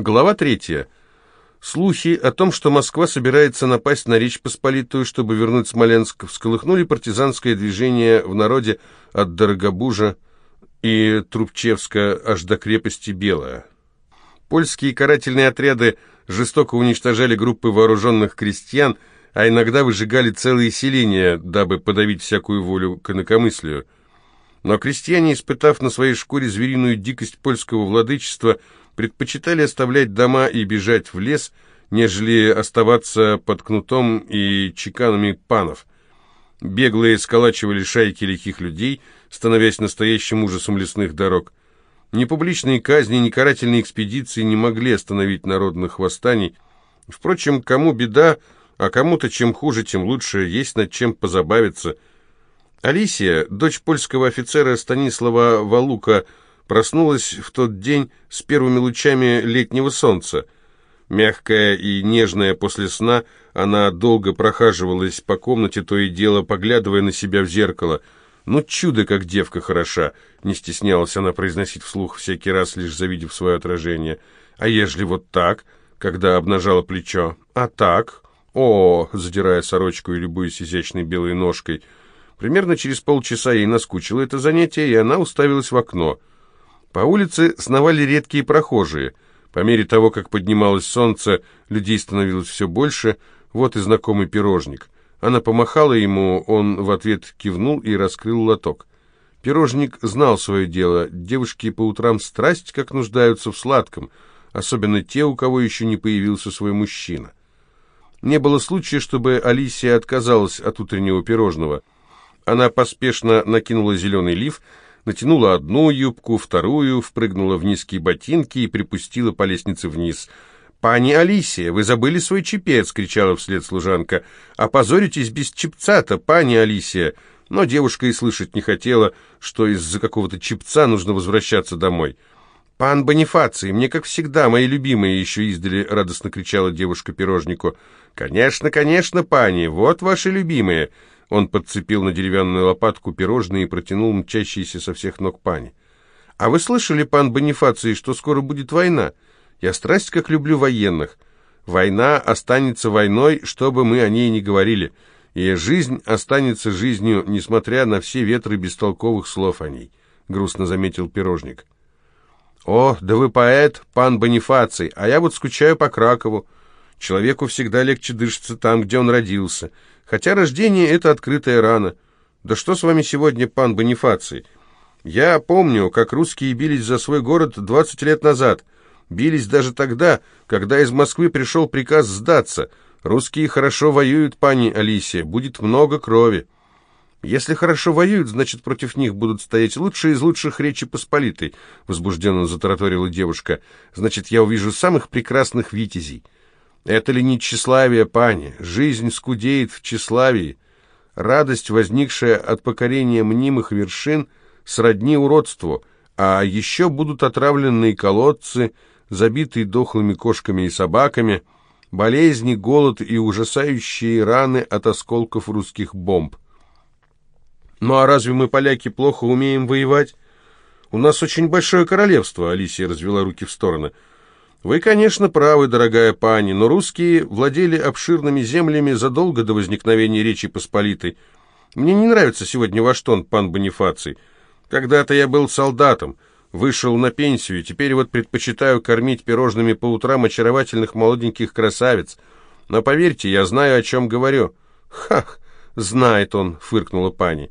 Глава третья. Слухи о том, что Москва собирается напасть на Речь Посполитую, чтобы вернуть Смоленск, всколыхнули партизанское движение в народе от Дорогобужа и Трубчевска аж до крепости Белая. Польские карательные отряды жестоко уничтожали группы вооруженных крестьян, а иногда выжигали целые селения, дабы подавить всякую волю к инакомыслию. Но крестьяне, испытав на своей шкуре звериную дикость польского владычества, предпочитали оставлять дома и бежать в лес, нежели оставаться под кнутом и чеканами панов. Беглые сколачивали шайки лихих людей, становясь настоящим ужасом лесных дорог. Ни публичные казни, ни карательные экспедиции не могли остановить народных восстаний. Впрочем, кому беда, а кому-то чем хуже, тем лучше, есть над чем позабавиться. Алисия, дочь польского офицера Станислава Валука, Проснулась в тот день с первыми лучами летнего солнца. Мягкая и нежная после сна, она долго прохаживалась по комнате, то и дело поглядывая на себя в зеркало. «Ну чудо, как девка хороша!» — не стеснялась она произносить вслух всякий раз, лишь завидев свое отражение. «А ежели вот так?» — когда обнажала плечо. «А так?» «О!» — задирая сорочку и любуясь изящной белой ножкой. Примерно через полчаса ей наскучило это занятие, и она уставилась в окно — по улице сновали редкие прохожие. По мере того, как поднималось солнце, людей становилось все больше. Вот и знакомый пирожник. Она помахала ему, он в ответ кивнул и раскрыл лоток. Пирожник знал свое дело. Девушки по утрам страсть как нуждаются в сладком, особенно те, у кого еще не появился свой мужчина. Не было случая, чтобы Алисия отказалась от утреннего пирожного. Она поспешно накинула зеленый лиф, натянула одну юбку, вторую, впрыгнула в низкие ботинки и припустила по лестнице вниз. «Пани Алисия, вы забыли свой чепец!» — кричала вслед служанка. «Опозоритесь без чепца-то, пани Алисия!» Но девушка и слышать не хотела, что из-за какого-то чепца нужно возвращаться домой. «Пан Бонифаций, мне, как всегда, мои любимые!» — еще издали радостно кричала девушка пирожнику. «Конечно, конечно, пани, вот ваши любимые!» Он подцепил на деревянную лопатку пирожные и протянул мчащиеся со всех ног пани. «А вы слышали, пан Бонифаций, что скоро будет война? Я страсть как люблю военных. Война останется войной, что бы мы о ней не говорили, и жизнь останется жизнью, несмотря на все ветры бестолковых слов о ней», — грустно заметил пирожник. «О, да вы поэт, пан Бонифаций, а я вот скучаю по Кракову. Человеку всегда легче дышится там, где он родился». Хотя рождение — это открытая рана. Да что с вами сегодня, пан Бонифаций? Я помню, как русские бились за свой город 20 лет назад. Бились даже тогда, когда из Москвы пришел приказ сдаться. Русские хорошо воюют, пани Алисия, будет много крови. Если хорошо воюют, значит, против них будут стоять лучшие из лучших Речи Посполитой, возбужденно затараторила девушка. Значит, я увижу самых прекрасных витязей. Это ли не тщеславие, пани? Жизнь скудеет в тщеславии. Радость, возникшая от покорения мнимых вершин, сродни уродству, а еще будут отравленные колодцы, забитые дохлыми кошками и собаками, болезни, голод и ужасающие раны от осколков русских бомб. Ну а разве мы, поляки, плохо умеем воевать? У нас очень большое королевство, Алисия развела руки в стороны — вы, конечно, правы, дорогая пани, но русские владели обширными землями задолго до возникновения Речи Посполитой. Мне не нравится сегодня ваш тон, пан Бонифаций. Когда-то я был солдатом, вышел на пенсию, теперь вот предпочитаю кормить пирожными по утрам очаровательных молоденьких красавиц. Но поверьте, я знаю, о чем говорю». Ха! знает он», — фыркнула пани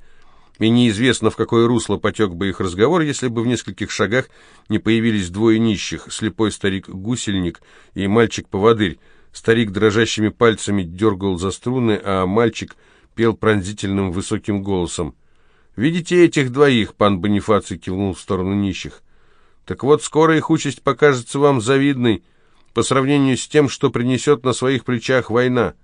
и неизвестно, в какое русло потек бы их разговор, если бы в нескольких шагах не появились двое нищих, слепой старик-гусельник и мальчик-поводырь. Старик дрожащими пальцами дергал за струны, а мальчик пел пронзительным высоким голосом. «Видите этих двоих?» — пан Бонифаций кивнул в сторону нищих. «Так вот, скоро их участь покажется вам завидной по сравнению с тем, что принесет на своих плечах война».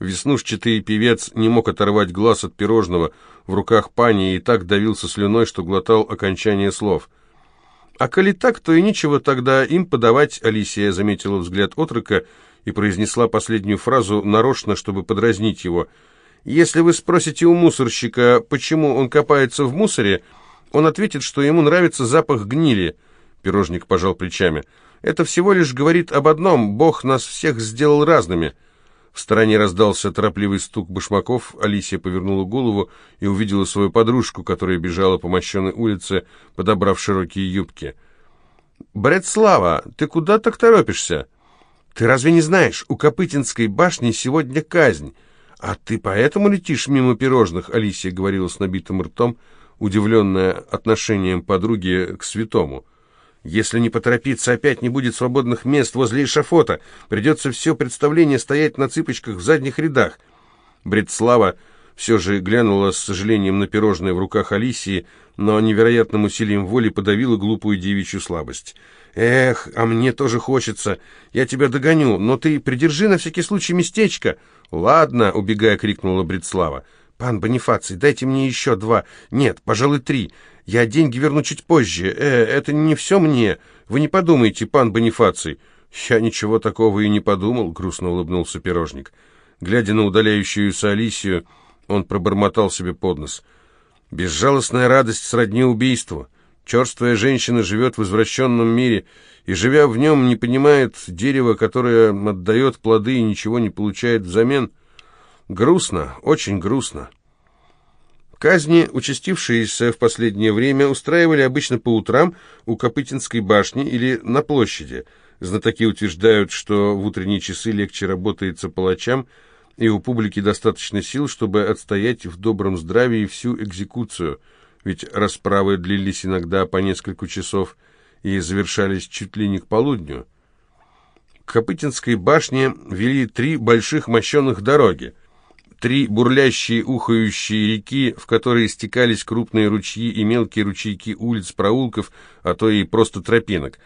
Веснушчатый певец не мог оторвать глаз от пирожного в руках пани и так давился слюной, что глотал окончание слов. «А коли так, то и нечего тогда им подавать», — Алисия заметила взгляд отрока и произнесла последнюю фразу нарочно, чтобы подразнить его. «Если вы спросите у мусорщика, почему он копается в мусоре, он ответит, что ему нравится запах гнили». Пирожник пожал плечами. «Это всего лишь говорит об одном. Бог нас всех сделал разными». В стороне раздался торопливый стук башмаков. Алисия повернула голову и увидела свою подружку, которая бежала по мощенной улице, подобрав широкие юбки. Бредслава, ты куда так торопишься?» «Ты разве не знаешь, у Копытинской башни сегодня казнь?» «А ты поэтому летишь мимо пирожных?» — Алисия говорила с набитым ртом, удивленная отношением подруги к святому. Если не поторопиться, опять не будет свободных мест возле эшафота. Придется все представление стоять на цыпочках в задних рядах. Бредслава все же глянула с сожалением на пирожное в руках Алисии, но невероятным усилием воли подавила глупую девичью слабость. «Эх, а мне тоже хочется. Я тебя догоню, но ты придержи на всякий случай местечко». «Ладно», — убегая, крикнула Бредслава. «Пан Бонифаций, дайте мне еще два. Нет, пожалуй, три. Я деньги верну чуть позже. Э, это не все мне. Вы не подумайте, пан Бонифаций». «Я ничего такого и не подумал», — грустно улыбнулся пирожник. Глядя на удаляющуюся Алисию, он пробормотал себе под нос. «Безжалостная радость сродни убийству. Черствая женщина живет в извращенном мире и, живя в нем, не понимает дерева, которое отдает плоды и ничего не получает взамен». Грустно, очень грустно. Казни, участившиеся в последнее время, устраивали обычно по утрам у Копытинской башни или на площади. Знатоки утверждают, что в утренние часы легче работается палачам, и у публики достаточно сил, чтобы отстоять в добром здравии всю экзекуцию, ведь расправы длились иногда по несколько часов и завершались чуть ли не к полудню. К Копытинской башне вели три больших мощенных дороги – три бурлящие ухающие реки, в которые стекались крупные ручьи и мелкие ручейки улиц, проулков, а то и просто тропинок.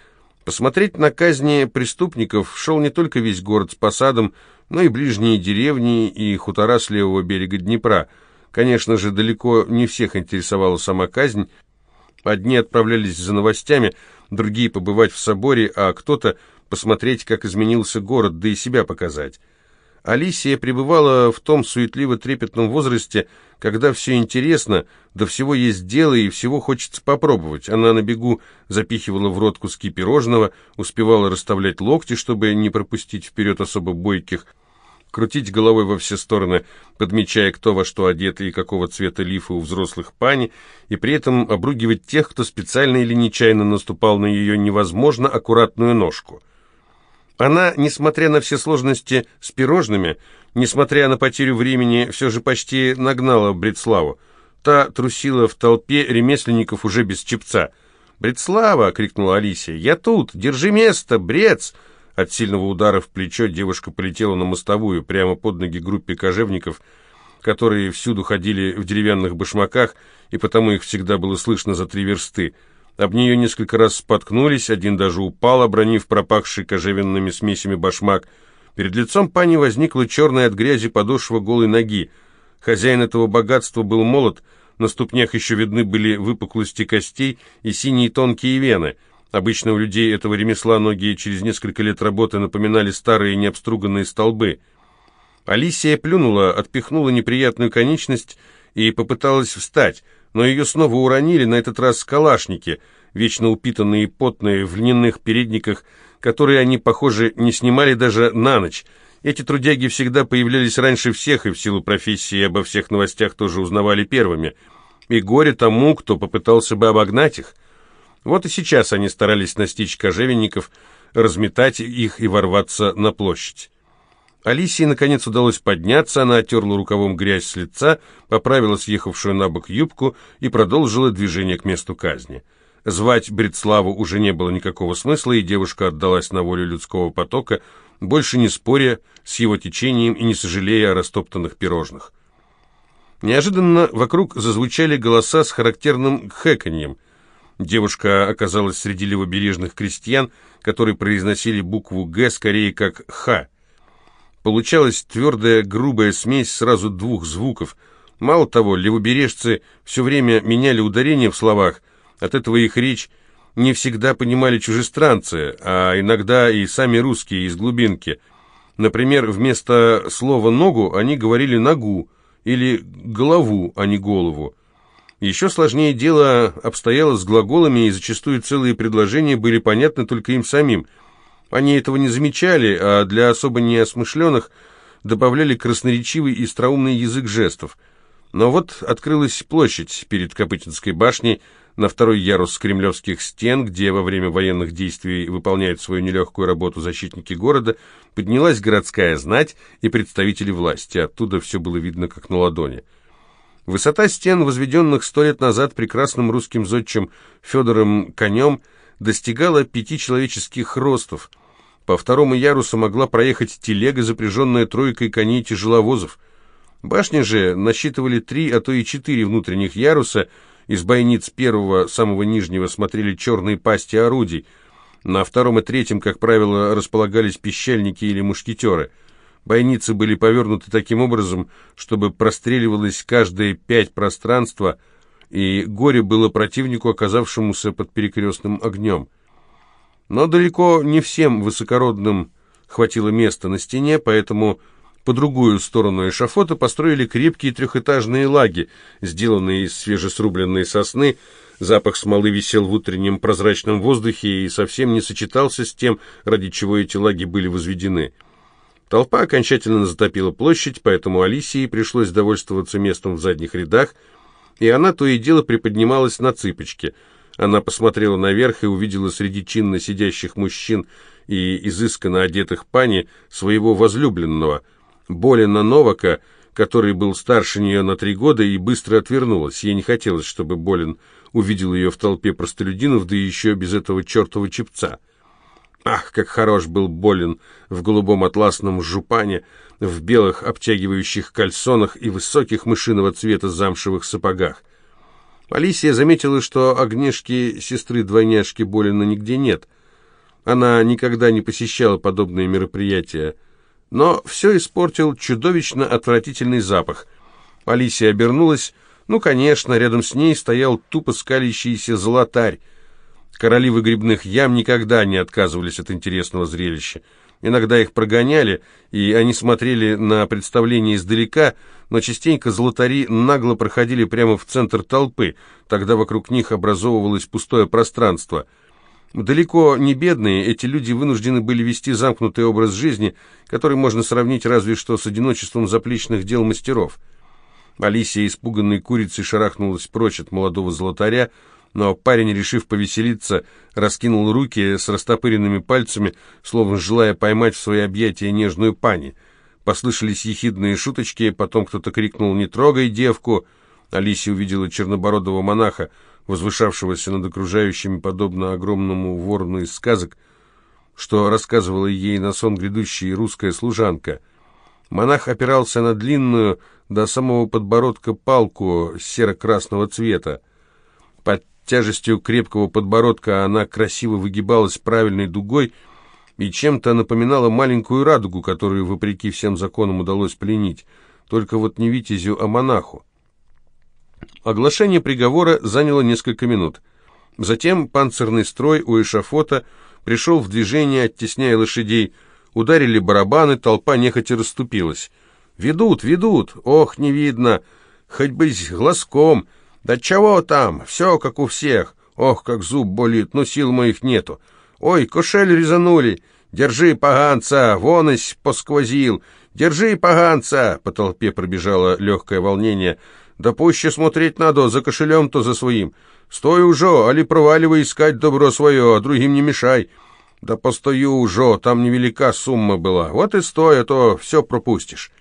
Посмотреть на казни преступников шел не только весь город с посадом, но и ближние деревни и хутора с левого берега Днепра. Конечно же, далеко не всех интересовала сама казнь. Одни отправлялись за новостями, другие побывать в соборе, а кто-то посмотреть, как изменился город, да и себя показать. Алисия пребывала в том суетливо-трепетном возрасте, когда все интересно, до всего есть дело и всего хочется попробовать. Она на бегу запихивала в рот куски пирожного, успевала расставлять локти, чтобы не пропустить вперед особо бойких, крутить головой во все стороны, подмечая, кто во что одет и какого цвета лифы у взрослых пани, и при этом обругивать тех, кто специально или нечаянно наступал на ее невозможно аккуратную ножку. Она, несмотря на все сложности с пирожными, несмотря на потерю времени, все же почти нагнала Бритславу. Та трусила в толпе ремесленников уже без чепца. «Бритслава!» — крикнула Алисия. «Я тут! Держи место, Брец!» От сильного удара в плечо девушка полетела на мостовую, прямо под ноги группе кожевников, которые всюду ходили в деревянных башмаках, и потому их всегда было слышно за три версты — об нее несколько раз споткнулись, один даже упал, обронив пропахший кожевенными смесями башмак. Перед лицом пани возникла черная от грязи подошва голой ноги. Хозяин этого богатства был молод, на ступнях еще видны были выпуклости костей и синие тонкие вены. Обычно у людей этого ремесла ноги через несколько лет работы напоминали старые необструганные столбы. Алисия плюнула, отпихнула неприятную конечность и попыталась встать — но ее снова уронили, на этот раз калашники, вечно упитанные и потные, в льняных передниках, которые они, похоже, не снимали даже на ночь. Эти трудяги всегда появлялись раньше всех, и в силу профессии обо всех новостях тоже узнавали первыми. И горе тому, кто попытался бы обогнать их. Вот и сейчас они старались настичь кожевенников, разметать их и ворваться на площадь. Алисии, наконец, удалось подняться, она отерла рукавом грязь с лица, поправила съехавшую на бок юбку и продолжила движение к месту казни. Звать Бритславу уже не было никакого смысла, и девушка отдалась на волю людского потока, больше не споря с его течением и не сожалея о растоптанных пирожных. Неожиданно вокруг зазвучали голоса с характерным хэканьем. Девушка оказалась среди левобережных крестьян, которые произносили букву «Г» скорее как «Х», Получалась твердая грубая смесь сразу двух звуков. Мало того, левобережцы все время меняли ударение в словах, от этого их речь не всегда понимали чужестранцы, а иногда и сами русские из глубинки. Например, вместо слова «ногу» они говорили «ногу» или «голову», а не «голову». Еще сложнее дело обстояло с глаголами, и зачастую целые предложения были понятны только им самим – они этого не замечали, а для особо неосмышленных добавляли красноречивый и остроумный язык жестов. Но вот открылась площадь перед Копытинской башней, на второй ярус кремлевских стен, где во время военных действий выполняют свою нелегкую работу защитники города, поднялась городская знать и представители власти. Оттуда все было видно как на ладони. Высота стен, возведенных сто лет назад прекрасным русским зодчим Федором Конем, достигала пяти человеческих ростов – по второму ярусу могла проехать телега, запряженная тройкой коней тяжеловозов. Башни же насчитывали три, а то и четыре внутренних яруса. Из бойниц первого, самого нижнего, смотрели черные пасти орудий. На втором и третьем, как правило, располагались пищальники или мушкетеры. Бойницы были повернуты таким образом, чтобы простреливалось каждое пять пространства, и горе было противнику, оказавшемуся под перекрестным огнем. Но далеко не всем высокородным хватило места на стене, поэтому по другую сторону эшафота построили крепкие трехэтажные лаги, сделанные из свежесрубленной сосны. Запах смолы висел в утреннем прозрачном воздухе и совсем не сочетался с тем, ради чего эти лаги были возведены. Толпа окончательно затопила площадь, поэтому Алисии пришлось довольствоваться местом в задних рядах, и она то и дело приподнималась на цыпочки – она посмотрела наверх и увидела среди чинно сидящих мужчин и изысканно одетых пани своего возлюбленного, Болина Новака, который был старше нее на три года, и быстро отвернулась. Ей не хотелось, чтобы Болин увидел ее в толпе простолюдинов, да еще без этого чертова чепца. Ах, как хорош был Болин в голубом атласном жупане, в белых обтягивающих кальсонах и высоких мышиного цвета замшевых сапогах. Алисия заметила, что огнешки сестры-двойняшки Болина нигде нет. Она никогда не посещала подобные мероприятия. Но все испортил чудовищно отвратительный запах. Алисия обернулась. Ну, конечно, рядом с ней стоял тупо скалящийся золотарь. Короли выгребных ям никогда не отказывались от интересного зрелища. Иногда их прогоняли, и они смотрели на представление издалека, но частенько золотари нагло проходили прямо в центр толпы, тогда вокруг них образовывалось пустое пространство. Далеко не бедные, эти люди вынуждены были вести замкнутый образ жизни, который можно сравнить разве что с одиночеством заплечных дел мастеров. Алисия, испуганной курицей, шарахнулась прочь от молодого золотаря, но парень, решив повеселиться, раскинул руки с растопыренными пальцами, словно желая поймать в свои объятия нежную пани. Послышались ехидные шуточки, потом кто-то крикнул «Не трогай девку!» Алисия увидела чернобородого монаха, возвышавшегося над окружающими подобно огромному ворону из сказок, что рассказывала ей на сон грядущей русская служанка. Монах опирался на длинную до самого подбородка палку серо-красного цвета. Под тяжестью крепкого подбородка она красиво выгибалась правильной дугой и чем-то напоминала маленькую радугу, которую, вопреки всем законам, удалось пленить. Только вот не витязю, а монаху. Оглашение приговора заняло несколько минут. Затем панцирный строй у эшафота пришел в движение, оттесняя лошадей. Ударили барабаны, толпа нехотя расступилась. «Ведут, ведут! Ох, не видно! Хоть бы с глазком!» «Да чего там? Все как у всех. Ох, как зуб болит, но сил моих нету. Ой, кошель резанули. Держи, поганца, вонис посквозил. Держи, поганца!» По толпе пробежало легкое волнение. «Да пуще смотреть надо, за кошелем-то за своим. Стой уже, али проваливай искать добро свое, а другим не мешай». «Да постою уже, там невелика сумма была. Вот и стой, а то все пропустишь».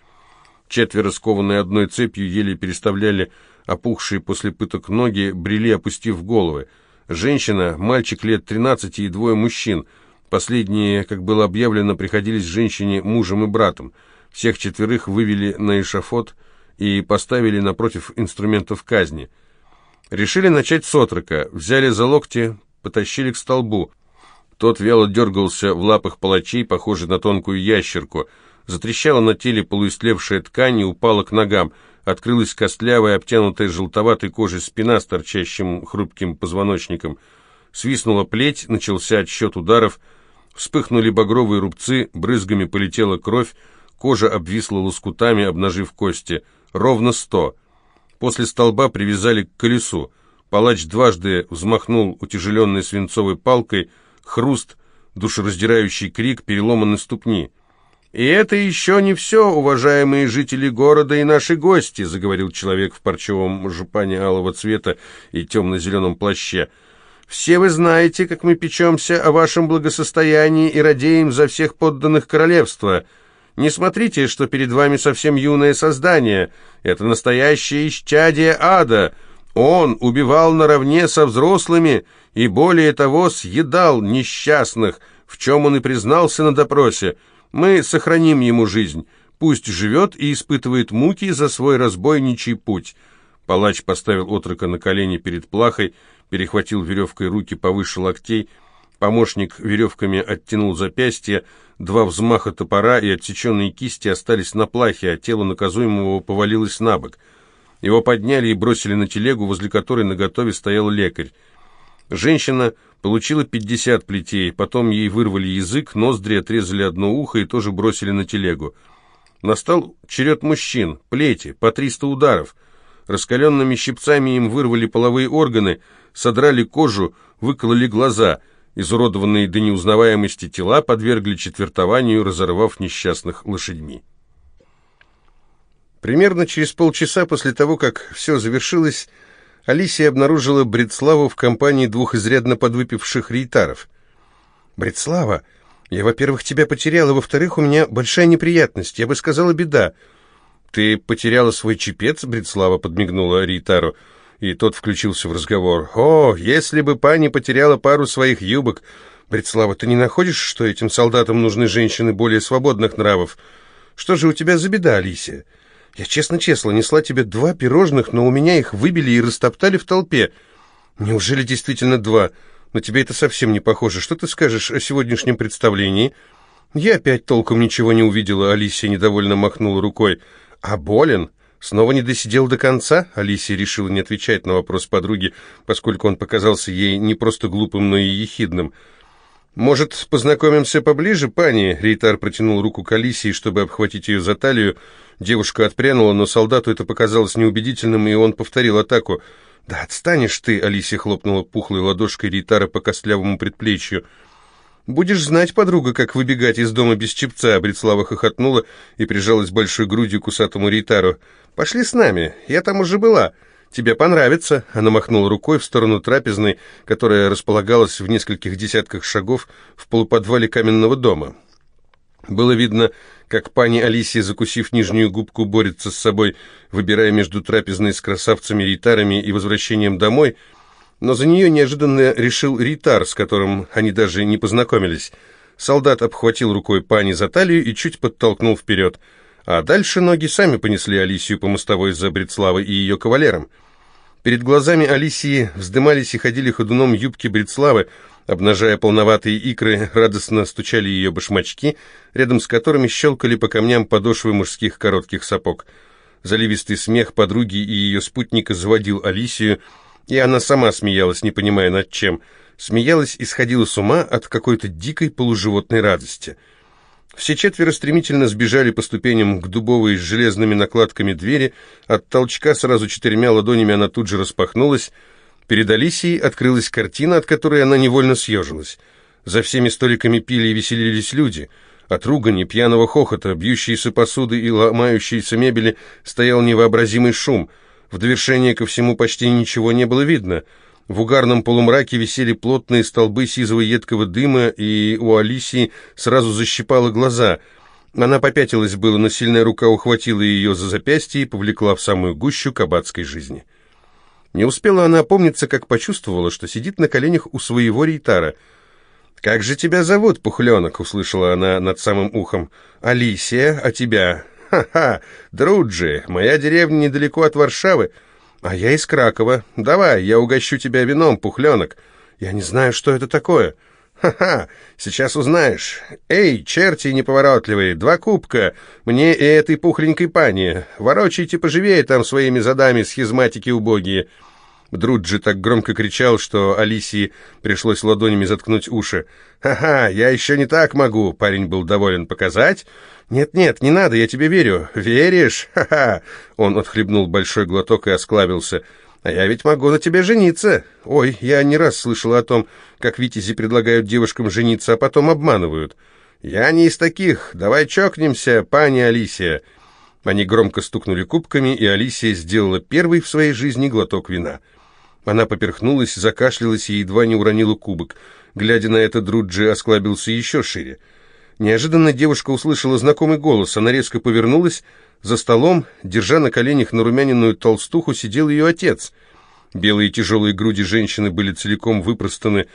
Четверо, скованные одной цепью, еле переставляли Опухшие после пыток ноги брели, опустив головы. Женщина, мальчик лет 13 и двое мужчин. Последние, как было объявлено, приходились женщине мужем и братом. Всех четверых вывели на эшафот и поставили напротив инструментов казни. Решили начать с отрока, взяли за локти, потащили к столбу. Тот вяло дергался в лапах палачей, похожий на тонкую ящерку. Затрещала на теле полуистлевшая ткань и упала к ногам – открылась костлявая, обтянутая желтоватой кожей спина с торчащим хрупким позвоночником. Свистнула плеть, начался отсчет ударов, вспыхнули багровые рубцы, брызгами полетела кровь, кожа обвисла лоскутами, обнажив кости. Ровно сто. После столба привязали к колесу. Палач дважды взмахнул утяжеленной свинцовой палкой, хруст, душераздирающий крик, переломанной ступни — «И это еще не все, уважаемые жители города и наши гости», заговорил человек в парчевом жупане алого цвета и темно-зеленом плаще. «Все вы знаете, как мы печемся о вашем благосостоянии и радеем за всех подданных королевства. Не смотрите, что перед вами совсем юное создание. Это настоящее исчадие ада. Он убивал наравне со взрослыми и, более того, съедал несчастных, в чем он и признался на допросе». Мы сохраним ему жизнь. Пусть живет и испытывает муки за свой разбойничий путь». Палач поставил отрока на колени перед плахой, перехватил веревкой руки повыше локтей, Помощник веревками оттянул запястье, два взмаха топора и отсеченные кисти остались на плахе, а тело наказуемого повалилось на бок. Его подняли и бросили на телегу, возле которой наготове стоял лекарь. Женщина получила 50 плетей, потом ей вырвали язык, ноздри отрезали одно ухо и тоже бросили на телегу. Настал черед мужчин, плети, по 300 ударов. Раскаленными щипцами им вырвали половые органы, содрали кожу, выкололи глаза. Изуродованные до неузнаваемости тела подвергли четвертованию, разорвав несчастных лошадьми. Примерно через полчаса после того, как все завершилось, Алисия обнаружила Бритславу в компании двух изрядно подвыпивших рейтаров. «Бритслава, я, во-первых, тебя потеряла, во-вторых, у меня большая неприятность, я бы сказала, беда». «Ты потеряла свой чепец?» — Бритслава подмигнула рейтару, и тот включился в разговор. «О, если бы пани потеряла пару своих юбок!» «Бритслава, ты не находишь, что этим солдатам нужны женщины более свободных нравов? Что же у тебя за беда, Алисия?» Я честно-честно несла тебе два пирожных, но у меня их выбили и растоптали в толпе. Неужели действительно два? На тебе это совсем не похоже. Что ты скажешь о сегодняшнем представлении? Я опять толком ничего не увидела, Алисия недовольно махнула рукой. А болен? Снова не досидел до конца? Алисия решила не отвечать на вопрос подруги, поскольку он показался ей не просто глупым, но и ехидным. «Может, познакомимся поближе, пани?» Рейтар протянул руку к Алисии, чтобы обхватить ее за талию, Девушка отпрянула, но солдату это показалось неубедительным, и он повторил атаку. «Да отстанешь ты!» — Алисия хлопнула пухлой ладошкой Ритара по костлявому предплечью. «Будешь знать, подруга, как выбегать из дома без чепца!» Брецлава хохотнула и прижалась большой грудью к усатому Ритару. «Пошли с нами, я там уже была. Тебе понравится!» Она махнула рукой в сторону трапезной, которая располагалась в нескольких десятках шагов в полуподвале каменного дома. Было видно, как пани Алисия, закусив нижнюю губку, борется с собой, выбирая между трапезной с красавцами ритарами и возвращением домой, но за нее неожиданно решил ритар, с которым они даже не познакомились. Солдат обхватил рукой пани за талию и чуть подтолкнул вперед, а дальше ноги сами понесли Алисию по мостовой за Брецлавой и ее кавалером. Перед глазами Алисии вздымались и ходили ходуном юбки Брецлавы, Обнажая полноватые икры, радостно стучали ее башмачки, рядом с которыми щелкали по камням подошвы мужских коротких сапог. Заливистый смех подруги и ее спутника заводил Алисию, и она сама смеялась, не понимая над чем. Смеялась и сходила с ума от какой-то дикой полуживотной радости. Все четверо стремительно сбежали по ступеням к дубовой с железными накладками двери. От толчка сразу четырьмя ладонями она тут же распахнулась, Перед Алисией открылась картина, от которой она невольно съежилась. За всеми столиками пили и веселились люди. От ругани, пьяного хохота, бьющейся посуды и ломающейся мебели стоял невообразимый шум. В довершение ко всему почти ничего не было видно. В угарном полумраке висели плотные столбы сизого едкого дыма, и у Алисии сразу защипало глаза. Она попятилась было, но сильная рука ухватила ее за запястье и повлекла в самую гущу кабацкой жизни. Не успела она опомниться, как почувствовала, что сидит на коленях у своего рейтара. «Как же тебя зовут, пухленок?» — услышала она над самым ухом. «Алисия, а тебя?» «Ха-ха! Друджи! Моя деревня недалеко от Варшавы, а я из Кракова. Давай, я угощу тебя вином, пухленок. Я не знаю, что это такое». Ха-ха, сейчас узнаешь. Эй, черти неповоротливые, два кубка, мне и этой пухленькой пани. Ворочайте поживее там своими задами, схизматики убогие. Друджи так громко кричал, что Алисии пришлось ладонями заткнуть уши. «Ха-ха, я еще не так могу!» — парень был доволен показать. «Нет-нет, не надо, я тебе верю». «Веришь? Ха-ха!» Он отхлебнул большой глоток и осклабился. «Ха-ха!» А я ведь могу на тебе жениться. Ой, я не раз слышала о том, как витязи предлагают девушкам жениться, а потом обманывают. Я не из таких. Давай чокнемся, пани Алисия». Они громко стукнули кубками, и Алисия сделала первый в своей жизни глоток вина. Она поперхнулась, закашлялась и едва не уронила кубок. Глядя на это, Друджи осклабился еще шире. Неожиданно девушка услышала знакомый голос, она резко повернулась, за столом, держа на коленях нарумяненную толстуху, сидел ее отец. Белые тяжелые груди женщины были целиком выпростаны,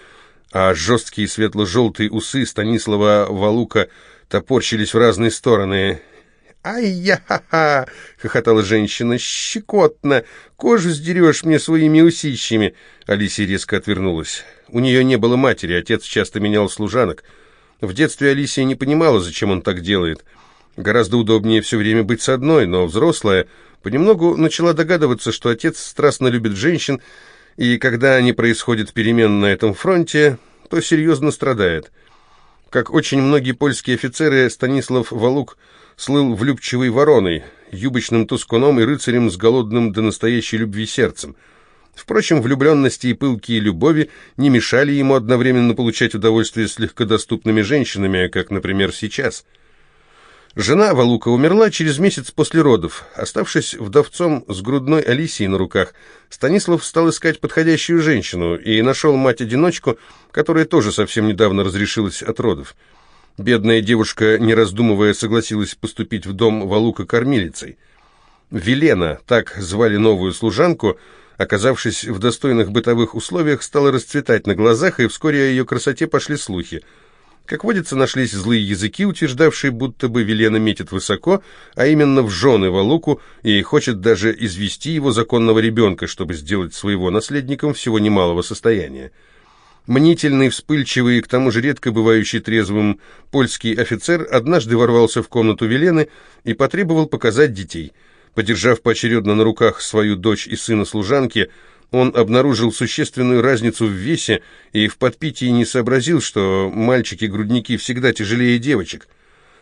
а жесткие светло-желтые усы Станислава Валука топорщились в разные стороны. «Ай-я-ха-ха!» — хохотала женщина. «Щекотно! Кожу сдерешь мне своими усищами!» Алисия резко отвернулась. У нее не было матери, отец часто менял служанок. В детстве Алисия не понимала, зачем он так делает — Гораздо удобнее все время быть с одной, но взрослая понемногу начала догадываться, что отец страстно любит женщин, и когда они происходят перемен на этом фронте, то серьезно страдает. Как очень многие польские офицеры, Станислав Валук слыл влюбчивой вороной, юбочным тускуном и рыцарем с голодным до настоящей любви сердцем. Впрочем, влюбленности и пылкие любови не мешали ему одновременно получать удовольствие с легкодоступными женщинами, как, например, сейчас – Жена Валука умерла через месяц после родов. Оставшись вдовцом с грудной Алисией на руках, Станислав стал искать подходящую женщину и нашел мать-одиночку, которая тоже совсем недавно разрешилась от родов. Бедная девушка, не раздумывая, согласилась поступить в дом Валука кормилицей. Велена, так звали новую служанку, оказавшись в достойных бытовых условиях, стала расцветать на глазах, и вскоре о ее красоте пошли слухи – как водится, нашлись злые языки, утверждавшие, будто бы Велена метит высоко, а именно в жены Валуку, и хочет даже извести его законного ребенка, чтобы сделать своего наследником всего немалого состояния. Мнительный, вспыльчивый и к тому же редко бывающий трезвым польский офицер однажды ворвался в комнату Велены и потребовал показать детей. Подержав поочередно на руках свою дочь и сына служанки, он обнаружил существенную разницу в весе и в подпитии не сообразил, что мальчики-грудники всегда тяжелее девочек.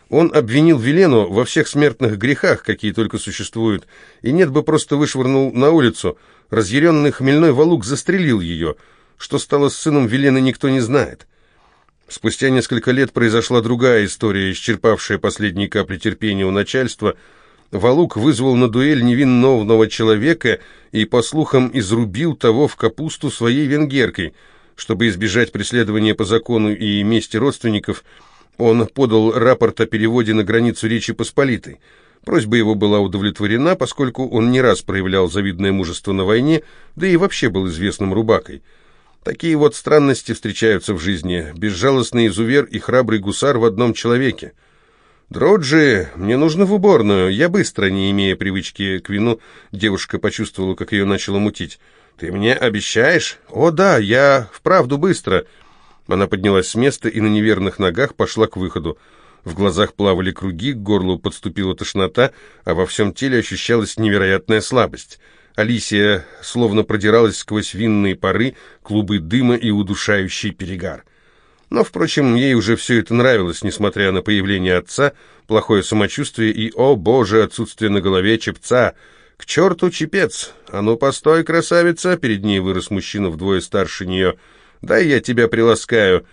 Он обвинил Велену во всех смертных грехах, какие только существуют, и нет бы просто вышвырнул на улицу. Разъяренный хмельной валук застрелил ее. Что стало с сыном Велены, никто не знает. Спустя несколько лет произошла другая история, исчерпавшая последние капли терпения у начальства – Валук вызвал на дуэль невинного человека и, по слухам, изрубил того в капусту своей венгеркой. Чтобы избежать преследования по закону и мести родственников, он подал рапорт о переводе на границу Речи Посполитой. Просьба его была удовлетворена, поскольку он не раз проявлял завидное мужество на войне, да и вообще был известным рубакой. Такие вот странности встречаются в жизни. Безжалостный изувер и храбрый гусар в одном человеке – «Дроджи, мне нужно в уборную. Я быстро, не имея привычки к вину». Девушка почувствовала, как ее начало мутить. «Ты мне обещаешь?» «О, да, я вправду быстро». Она поднялась с места и на неверных ногах пошла к выходу. В глазах плавали круги, к горлу подступила тошнота, а во всем теле ощущалась невероятная слабость. Алисия словно продиралась сквозь винные пары, клубы дыма и удушающий перегар. Но, впрочем, ей уже все это нравилось, несмотря на появление отца, плохое самочувствие и, о боже, отсутствие на голове чепца. «К черту чепец! А ну, постой, красавица!» Перед ней вырос мужчина вдвое старше нее. «Дай я тебя приласкаю!»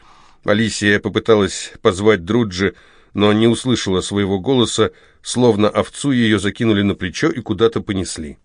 Алисия попыталась позвать Друджи, но не услышала своего голоса, словно овцу ее закинули на плечо и куда-то понесли.